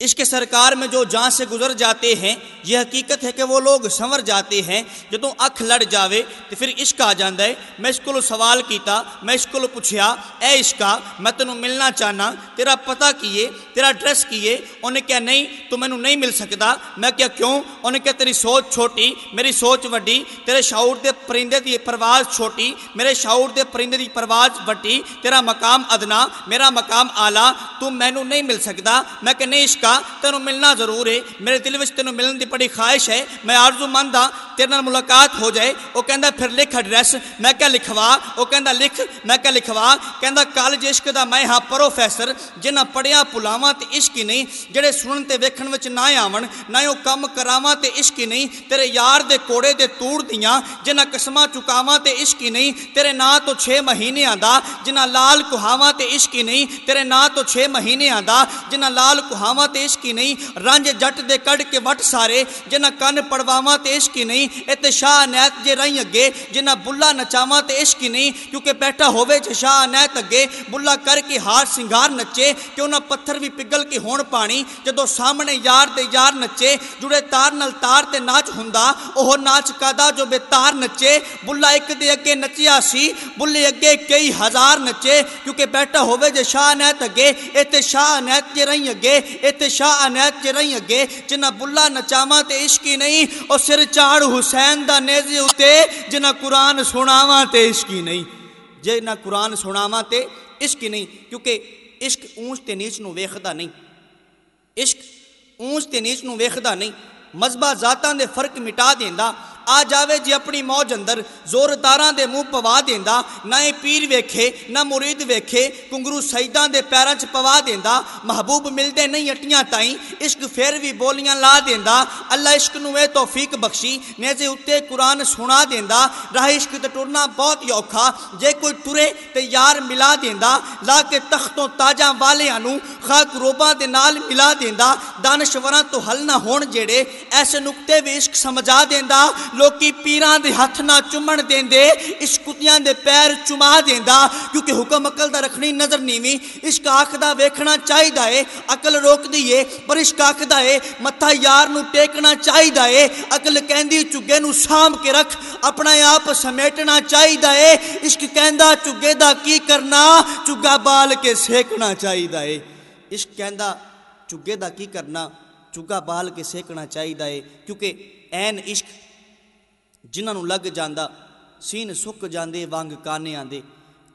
اس کے سرکار میں جو جان سے گزر جاتے ہیں، یہ حقیقت ہے کہ وہ لوگ سنور جاتے ہیں۔ جدوں اکھ لڑ جاوے، تو پھر عشق آ جاندہ ہے۔ میں اس کو سوال کیتا، میں اس کو پوچھیا، اے عشقا میں تینوں ملنا چاہنا، تیرا پتہ کیے، تیرا ڈریس کیے۔ انہیں کیا نہیں، تو مینوں نہیں مل سکتا۔ میں کیا کیوں؟ انہیں کیا تیری سوچ چھوٹی، میری سوچ وڈی، تیرے شعور دے پرندے دی پرواز چھوٹی، میرے شعور دے پرندے دی پرواز وڈی، تیرا مقام ادنا، میرا مقام آلہ تو مینوں نہیں مل سکتا۔ میں کہ نہیں عشقا تینوں ملنا ضرور ہے، میرے دل میں تینوں ملن دی بڑی خواہش ہے، میں آرزو مند ہاں تیرے نال ملاقات ہو جائے۔ وہ کہندا، پھر لکھ ایڈریس میں کیا لکھوا۔ وہ کہندا، لکھ، میں کیا لکھوا۔ کہندا، کالج عشق دا میں ہاں پروفیسر جنہ پڑھیا پلاواں تے عشق ہی نہیں، جڑے سنن تے ویکھن وچ نہ آون، نہ او کم کراواں تے عشق ہی نہیں، تیرے یار دے کوڑے دے توڑ دیاں جنہ قسماں چکاواں تے عشق ہی نہیں، تیرے نا تو 6 مہینے آندا جنہ لال کوہاواں تے عشق ہی نہیں، تیرے نا تو 6 مہینے آندا جنہ لال کوہاواں تے عشق ہی نہیں رنج جٹ دے کڑ کے وٹ سارے جنہ کن پڑواواں تے عشق ہی نہیں اتے شاہ نیت جے رہی اگے جنہ بلا نچاواں تے عشق ہی نہیں کیونکہ بیٹھا ہووے جے شاہ نیت اگے بلا کر کے ہار سنگار نچے کیوں نہ پتھر بھی پگل کے ہون پانی جدو سامنے یار دے یار نچے جڑے تار نل تار تے ناچ ہوندا اوہ ناچ کادا جو بے تار نچے بلا ایک دے اگے نچیا سی بلے اگے کئی ہزار نچے کیونکہ بیٹھا ہووے جے شاہ نیت اگے اتے شاہ نیت جے رہی اگے اتے شاہ نیت جے رہی اگے، جنہ بلا نچاواں تے عشقی نہیں او سر چاڑ حسین دا نیزے اتے جنہ قرآن سناواں تے عشقی نہیں۔ جنہ قرآن سناواں تے عشقی نہیں، کیونکہ عشق اونچ تے نیچ نو ویکھدا نہیں۔ عشق اونچ تے نیچ نو ویکھدا نہیں مذہبہ ذاتاں دے فرق مٹا دیندا۔ آ جاوے جی اپنی موج اندر زورداراں دے منہ پوا دیندا، نہ پیر ویکھے، نہ مرید ویکھے، کنگرو سیداں دے پیراں چ پوا دیندا، محبوب ملدے نہیں اٹیاں تائیں، عشق پھر بھی بولیاں لا دیندا، اللہ عشق نو اے توفیق بخشی، نیزے اتے قرآن سنا دیندا، راہ عشق تے ٹرنا بہت ہی اوکھا جے کوئی ٹرے تے یار ملا دیندا، لا کے تختوں تاجاں والیاں نو خاک روباں دے نال ملا دیندا، دانشوراں تو حل نہ ہون جڑے ایسے نقطے بھی عشق سمجھا دیندا لوکی پیران دے ہاتھ نہ چمن دین دے اس کتیاں دے پیر چما دین دا کیونکہ حکم عقل دا رکھنی نظر نیوی، عشق آنکھ دا ویکھنا چاہی دا ہے، عقل روک دیئے، پر عشق آنکھ دا ہے، متھا یار نو ٹیکنا چاہی دا ہے، عقل کہندی چگے نو سام کے رکھ، اپنا آپ سمیٹنا چاہی دا ہے، عشق کہندا چگے دا کی کرنا، چگا بال کے سیکنا چاہی دا ہے۔ عشق کہندا چگے دا کی کرنا، چگا بال کے سیکنا چاہی دا ہے، کیونکہ این عشق جنہاں نو لگ جاندا سین سک جاندے وانگ کانے آندے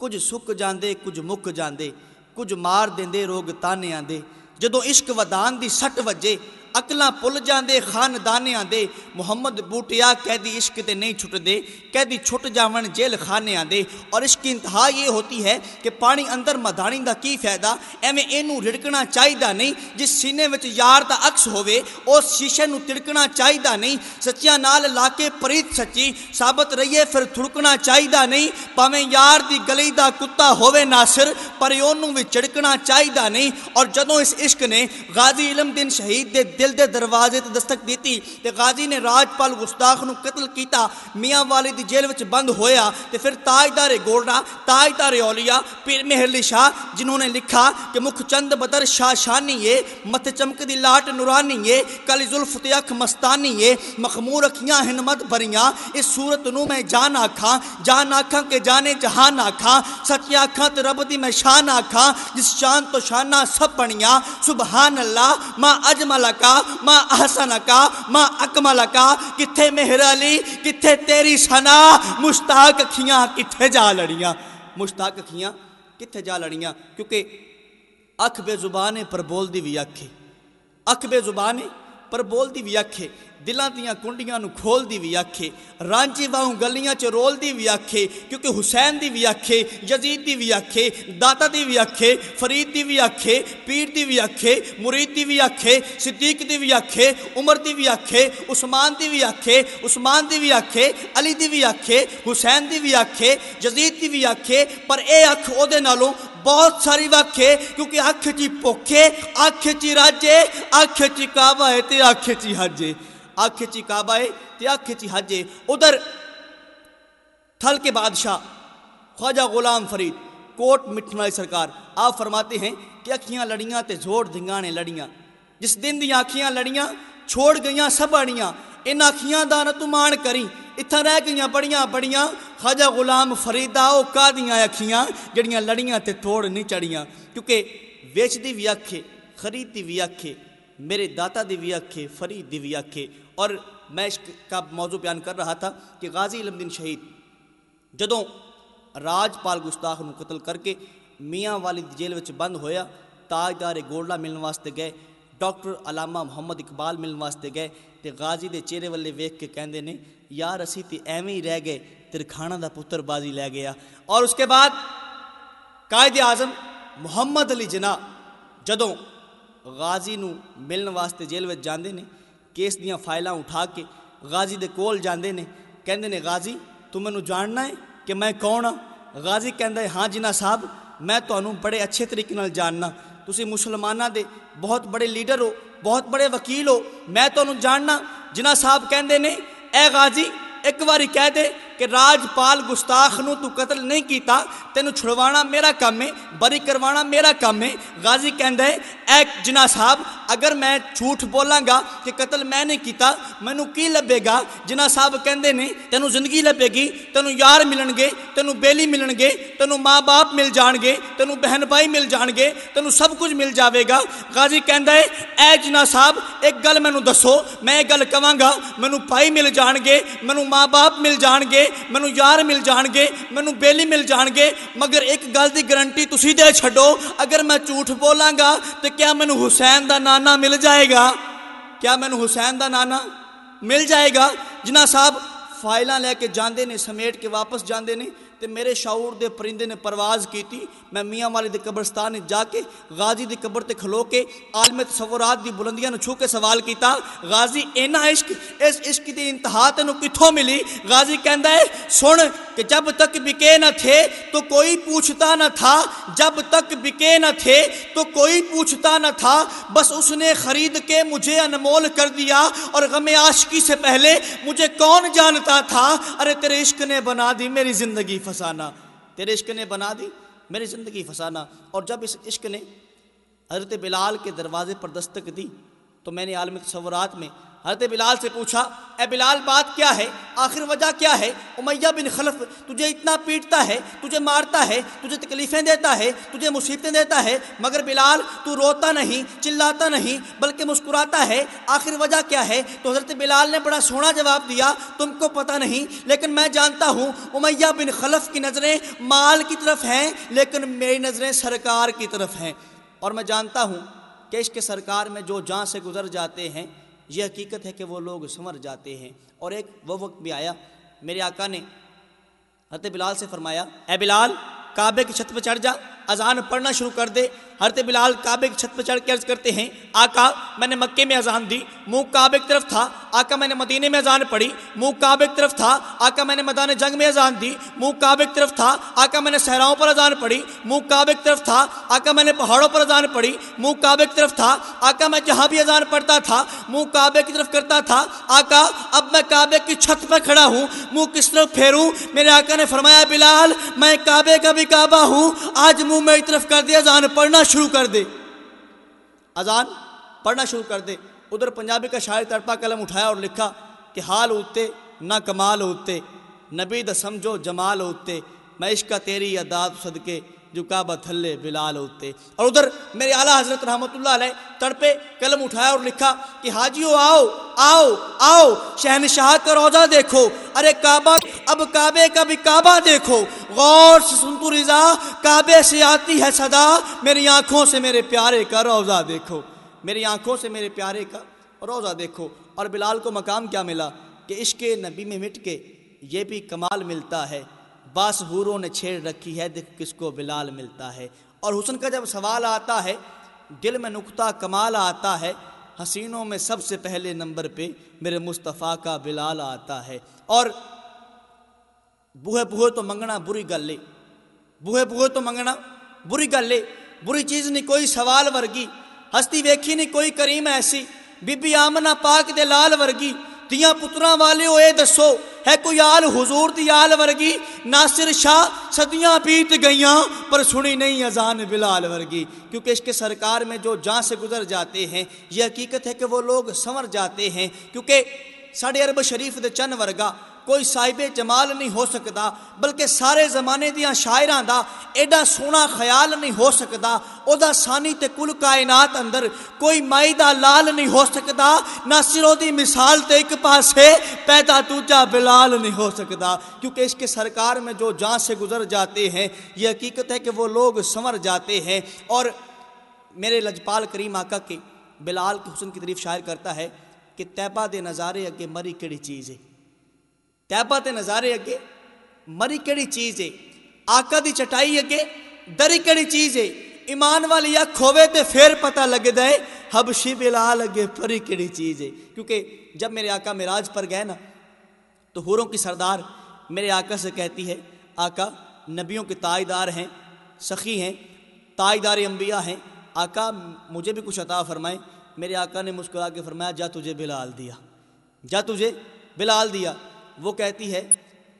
کچھ سک جاندے کچھ مک جاندے کچھ مار دیندے روگ تانے آندے جدو عشق ودان دی سٹ وجے اکلاں پل جاندے خاندانے آندے محمد بوٹیا کہہ دی عشق تے نہیں چھٹ دے کہہ دی چھٹ جاون جیل خانے آندے اور عشق کی انتہا یہ ہوتی ہے کہ پانی اندر مدانی دا کی فائدہ؟ ایویں اینو رڑکنا چاہیدا نہیں جس سینے وچ یار دا عکس ہووے اس شیشے نو تڑکنا چاہیدا نہیں۔ سچیاں نال لا کے پریت سچی، ثابت رہیے پھر تھڑکنا چاہیدا نہیں۔ پاویں یار دی گلی دا کتا ہووے ناصر پر اونوں وچ چڑکنا چاہیدا نہیں۔ اور جدوں اس عشق نے غازی علم دین شہید دے دل دے دروازے تے دستک دیتی تے غازی نے راجپال گستاخ نو قتل کیتا، میاں والی دی جیل وچ بند ہویا تے پھر تاجدار گولڈا، تاجدار اولیاء، پیر مہر شاہ جنہوں نے لکھا کہ مکھ چند بدر شاہ شانی ہے مت چمک دی لاٹ نورانی ہے کلی زلف تے مستانی ہے، مخمور اکھیاں ہنمت بھریاں اس صورت نو میں جان آکھاں جان آکھاں کہ جانے جہان آکھاں سچی آکھاں تے رب دی میں شان آکھاں، جس شان تو شانہ سب بنیاں۔ سبحان اللہ، ما اجمل کا ما احسن کا ما اکمل کا، کتھے مہر علی، کتھے تیری سنا مشتاق کھیاں کتھے جا لڑیاں۔ مشتاق کھیاں کتھے جا لڑیاں؟ کیونکہ اکھ بے زبانے پر بول دی بھی اکھی اکھ بے زبانے پر بول دی بھی اکھے دلاں دیاں کنڈیاں نو کھول دی بھی آکھے رانچی واہوں گلیاں چ رول دی بھی آکھے کیونکہ حسین دی بھی آکھے یزید دی بھی آکھے داتا دی بھی آکھے فرید دی بھی آکھے پیر دی بھی آکھے مرید دی بھی آکھے صدیق دی بھی آکھے عمر دی بھی آکھے عثمان دی بھی آکھے عثمان دی بھی آکھے علی دی بھی آکھے حسین دی بھی آکھے یزید دی بھی آکھے پر بہت ساری وقت ہے، کیونکہ آنکھ چی پوکھے آنکھ چی راجے آنکھ چی کعبہ ہے، تے آنکھ چی حجے آنکھ چی کعبہ ہے، تے آنکھ چی حجے ادھر تھل کے بادشاہ خواجہ غلام فرید، کوٹ مٹھنائی سرکار۔ آپ فرماتے ہیں کہ اکھیاں لڑیاں تے زور دھنگانے لڑیاں۔ جس دن دیاں اکھیاں لڑیاں چھوڑ گئیاں، سب اڑیاں، ان اکھیاں دانا تو مان کریں۔ اتھا رہ گئیاں بڑیاں بڑیاں خاجہ غلام فریدا او کادیاں اکھیاں جڑیاں لڑیاں تے توڑ نہیں چڑیاں کیونکہ ویچ دی وی اکھے خرید دی وی اکھے میرے داتا دی وی اکھے فرید دی وی اکھے اور میں اس کا موضوع بیان کر رہا تھا کہ غازی علم دین شہید جدوں راج پال گستاخ نو قتل کر کے میاں والی جیل وچ بند ہویا تاجدار گولڈا ملن واسطے گئے ڈاکٹر علامہ محمد اقبال ملن واسطے گئے تے غازی دے چہرے والے ویکھ کے کہندے نے یار اسی تے ایویں ہی رہ گئے ترکھانہ دا پتر بازی لے گیا۔ اور اس کے بعد قائد اعظم محمد علی جناح جدوں غازی نو ملن واسطے جیل وچ جاندے نے، کیس دیاں فائلاں اٹھا کے غازی دے کول جاندے نے، کہندے نے، غازی، تو مینوں جاننا ہے کہ میں کون ہاں؟ غازی کہندا ہے ہاں جناح صاحب، میں تانوں بڑے اچھے طریقے نال جاننا۔ تسی مسلماناں دے بہت بڑے لیڈر ہو، بہت بڑے وکیل ہو، میں تانوں جاننا۔ جناح صاحب کہندے نے اے غازی ایک باری کہہ دے کہ راجپال گستاخ نو تو قتل نہیں کیتا، تینو چھڑوانا میرا کام ہے، بری کروانا میرا کام ہے۔ غازی کہندا ہے، اے جنا صاحب، اگر میں جھوٹ بولاں گا کہ قتل میں نہیں کیتا، مینوں کی لبے گا؟ جنا صاحب کہندے نے تینو زندگی لبے گی تینو یار ملن گے تینو بیلی ملن گے تینو ماں باپ مل جان گے تینو بہن بھائی مل جان گے تینو سب کچھ مل جاوے گا۔ غازی کہندا ہے، اے جنا صاحب، ایک گل مینوں دسو، میں ایک گل کواں یار مل جان گے مینوں بیلی مل جان گے مگر ایک گل کی گارنٹی تسی دے چھڈو اگر میں جھوٹ بولاں گا تو کیا مینو حسین دا نانا مل جائے گا کیا مینوں حسین تے میرے شعور دے پرندے نے پرواز کیتی۔ میں میاں والی دے قبرستان جا کے غازی دی قبر تے کھلو کے عالم تصورات دی بلندیاں نو چھو کے سوال کیتا۔ غازی اینا عشق، اس عشق دی انتہا تینو کتھوں ملی؟ غازی کہندا ہے، سن کہ جب تک بکے نہ تھے تو کوئی پوچھتا نہ تھا۔ جب تک بکے نہ تھے تو کوئی پوچھتا نہ تھا۔ بس اس نے خرید کے مجھے انمول کر دیا۔ اور غم عاشقی سے پہلے مجھے کون جانتا تھا؟ ارے تیرے عشق نے بنا دی میری زندگی۔ پھنسانا تیرے عشق نے بنا دی، میری زندگی پھنسانا اور جب اس عشق نے حضرت بلال کے دروازے پر دستک دی، تو میں نے عالم تصورات میں حضرت بلال سے پوچھا، اے بلال، بات کیا ہے؟ آخر وجہ کیا ہے؟ امیہ بن خلف، تجھے اتنا پیٹتا ہے، تجھے مارتا ہے، تجھے تکلیفیں دیتا ہے، تجھے مصیبتیں دیتا ہے، مگر بلال، تو روتا نہیں، چلاتا نہیں، بلکہ مسکراتا ہے، آخر وجہ کیا ہے؟ تو حضرت بلال نے بڑا سونا جواب دیا، تم کو پتہ نہیں، لیکن میں جانتا ہوں، امیہ بن خلف کی نظریں مال کی طرف ہیں، لیکن میری نظریں سرکار کی طرف ہیں. اور میں جانتا ہوں کہ اس کے سرکار میں جو جان سے گزر جاتے ہیں یہ حقیقت ہے کہ وہ لوگ سمر جاتے ہیں۔ اور ایک وہ وقت بھی آیا، میرے آقا نے حضرت بلال سے فرمایا، اے بلال، کعبے کی چھت پہ چڑھ جا، اذان پڑھنا شروع کر دے۔ حضرت بلال کعبے کی چھت پہ چڑھ کے عرض کرتے ہیں، آقا، میں نے مکے میں اذان دی، منہ کعبے کی طرف تھا، آقا، میں نے مدینے میں اذان پڑھی، منہ کعبے کی طرف تھا، آقا، میں نے میدان جنگ میں اذان دی، منہ کعبے کی طرف تھا، آقا، میں نے صحراؤں پر اذان پڑھی، منہ کعبے کی طرف تھا، آقا، میں نے پہاڑوں پر اذان پڑھی، منہ کعبے کی طرف تھا، آقا، میں جہاں بھی اذان پڑھتا تھا، منہ کعبے کی طرف کرتا تھا، آقا، اب میں کعبے کی چھت پہ کھڑا ہوں، منہ کس طرف پھیروں؟ میرے آقا نے فرمایا، بلال، میں کعبے کا بھی کعبہ ہوں، آج منہ میری طرف کر دے اذان پڑھنا شروع کر دے۔ اذان پڑھنا شروع کر دے۔ ادھر پنجابی کا شاعر تڑپا قلم اٹھایا اور لکھا کہ حال ہوتے نہ کمال ہوتے نبی دا سمجھو جمال ہوتے میں عشق کا تیری اداد صدقے جو کعبہ تھلے بلال ہوتے اور ادھر میرے اعلیٰ حضرت رحمۃ اللہ علیہ تڑپے قلم اٹھایا اور لکھا کہ حاجیو آؤ آؤ آؤ، شہنشاہ کا روزہ دیکھو۔ ارے کعبہ اب کعبے کا بھی کعبہ دیکھو۔ غور سے سن تو رضا، کعبے سے آتی ہے صدا۔ میری آنکھوں سے میرے پیارے کا روزہ دیکھو۔ میری آنکھوں سے میرے پیارے کا روزہ دیکھو۔ اور بلال کو مقام کیا ملا؟ کہ عشق نبی میں مٹ کے یہ بھی کمال ملتا ہے۔ باس حوروں نے چھیڑ رکھی ہے دیکھ کس کو بلال ملتا ہے۔ اور حسن کا جب سوال آتا ہے، دل میں نقطہ کمال آتا ہے۔ حسینوں میں سب سے پہلے نمبر پہ میرے مصطفیٰ کا بلال آتا ہے۔ اور بوہے بوہے تو منگنا بری گل لے بوہے بوہے تو منگنا بری گل لے بری چیز نہیں، کوئی سوال ورگی۔ ہستی ویکھی نہیں، کوئی کریم ایسی۔ بی بی آمنہ پاک دے لال ورگی۔ تیاں پتراں والے ہوئے دسو۔ ہے کوئی آل حضور دی آل ورگی؟ ناصر شاہ صدیاں بیت گئیاں، پر سنی نہیں ازان بلال ورگی۔ کیونکہ اس کے سرکار میں جو جان سے گزر جاتے ہیں، یہ حقیقت ہے کہ وہ لوگ سنور جاتے ہیں۔ کیونکہ ساڑھے عرب شریف دے چن ورگا کوئی صاحب جمال نہیں ہو سکتا، بلکہ سارے زمانے دیا شاعران دا ایڈا سونا خیال نہیں ہو سکتا، او دا سانی تے کل کائنات اندر کوئی مائی دا لال نہیں ہو سکتا، نہ سرو دی مثال تے ایک پاسے پیدا توجہ بلال نہیں ہو سکتا۔ کیونکہ اس کے سرکار میں جو جان سے گزر جاتے ہیں، یہ حقیقت ہے کہ وہ لوگ سمر جاتے ہیں۔ اور میرے لجپال کریم آقا کے بلال کے حسن کی طریف شاعر کرتا ہے کہ تیبہ دے نظارے اگے مری کڑی چیز ہے۔ تیبہ دے نظارے اگے؟ مری کڑی چیز ہے، آقا دی چٹائی اگے، دری کڑی چیز ہے، ایمان والی یا کھوے تے پھر پتہ لگ دے حبشی بلال اگے پری کڑی چیز ہے۔ کیونکہ جب میرے آقا مراج پر گئے نا، تو حوروں کی سردار میرے آقا سے کہتی ہے، آقا، نبیوں کے تائیدار ہیں، سخی ہیں، تائیدار انبیاء ہیں، آقا، مجھے بھی کچھ عطا فرمائیں۔ میرے آقا نے مسکرا کے فرمایا، جا تجھے بلال دیا۔ جا تجھے بلال دیا۔ وہ کہتی ہے،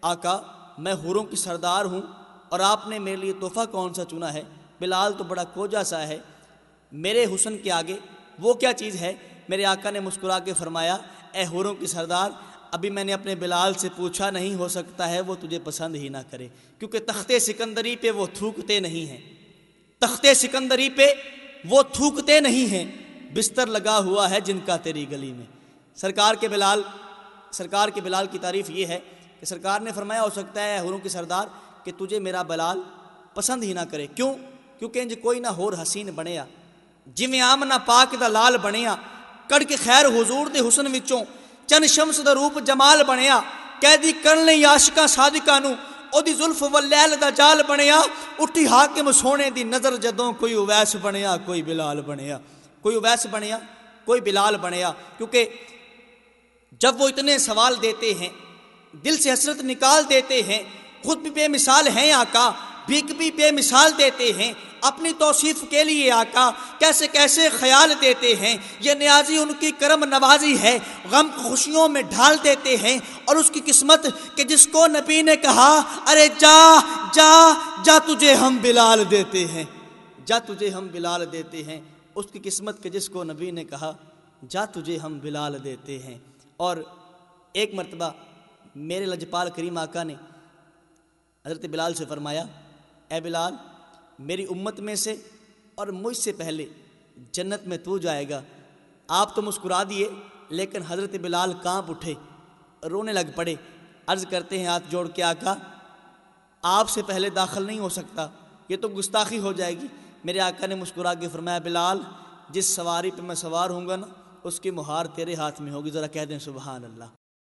آقا، میں حوروں کی سردار ہوں اور آپ نے میرے لیے تحفہ کون سا چنا ہے؟ بلال تو بڑا کوجا سا ہے۔ میرے حسن کے آگے وہ کیا چیز ہے؟ میرے آقا نے مسکرا کے فرمایا، اے حوروں کی سردار، ابھی میں نے اپنے بلال سے پوچھا نہیں، ہو سکتا ہے وہ تجھے پسند ہی نہ کرے، کیونکہ تخت سکندری پہ وہ تھوکتے نہیں ہیں۔ تخت سکندری پہ وہ تھوکتے نہیں ہیں، بستر لگا ہوا ہے جن کا تیری گلی میں۔ سرکار کے بلال سرکار کے بلال کی تعریف یہ ہے کہ سرکار نے فرمایا، ہو سکتا ہے حوروں کی سردار کہ تجھے میرا بلال پسند ہی نہ کرے۔ کیوں؟ کیونکہ انج کوئی نہ ہور حسین بنیا جویں آمنا پاک دا لال بنیا کڑ کے خیر حضور دے حسن وچوں چن شمس دا روپ جمال بنیا قیدی کرن لئی عاشقاں صادقاں نو او دی زلف واللیل دا جال بنیا اٹھی حاکم سونے دی نظر جدوں کوئی اویس بنیا کوئی بلال بنیا کوئی اویس بنیا کوئی بلال بنیا کیونکہ جب وہ اتنے سوال دیتے ہیں، دل سے حسرت نکال دیتے ہیں، خود بھی بے مثال ہیں آقا، بھیک بھی بے مثال دیتے ہیں، اپنی توصیف کے لیے آقا، کیسے کیسے خیال دیتے ہیں، یہ نیازی ان کی کرم نوازی ہے، غم خوشیوں میں ڈھال دیتے ہیں، اور اس کی قسمت کہ جس کو نبی نے کہا، ارے جا جا جا تجھے ہم بلال دیتے ہیں۔ جا تجھے ہم بلال دیتے ہیں۔ اس کی قسمت کہ جس کو نبی نے کہا، جا تجھے ہم بلال دیتے ہیں۔ اور ایک مرتبہ میرے لجپال کریم آقا نے حضرت بلال سے فرمایا، اے بلال، میری امت میں سے اور مجھ سے پہلے جنت میں تو جائے گا۔ آپ تو مسکرا دیے، لیکن حضرت بلال کانپ اٹھے، رونے لگ پڑے۔ عرض کرتے ہیں ہاتھ جوڑ کے، آقا، آپ سے پہلے داخل نہیں ہو سکتا، یہ تو گستاخی ہو جائے گی۔ میرے آقا نے مسکرا کے فرمایا، بلال، جس سواری پہ میں سوار ہوں گا نا اس کی مہار تیرے ہاتھ میں ہوگی ذرا کہہ دیں سبحان اللہ۔